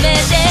めて